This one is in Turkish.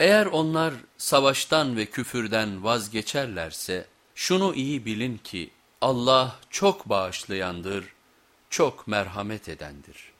Eğer onlar savaştan ve küfürden vazgeçerlerse şunu iyi bilin ki Allah çok bağışlayandır, çok merhamet edendir.